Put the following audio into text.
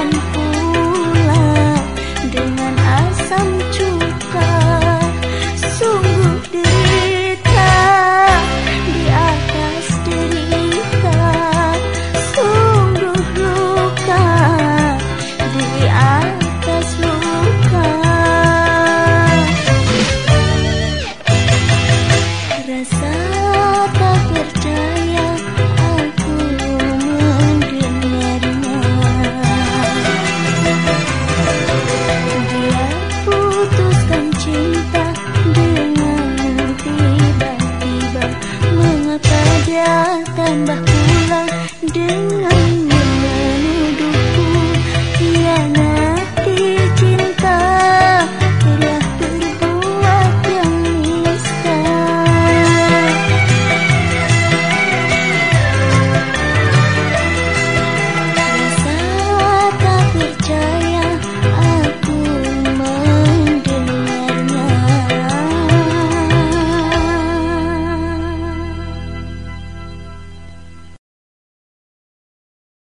one pulang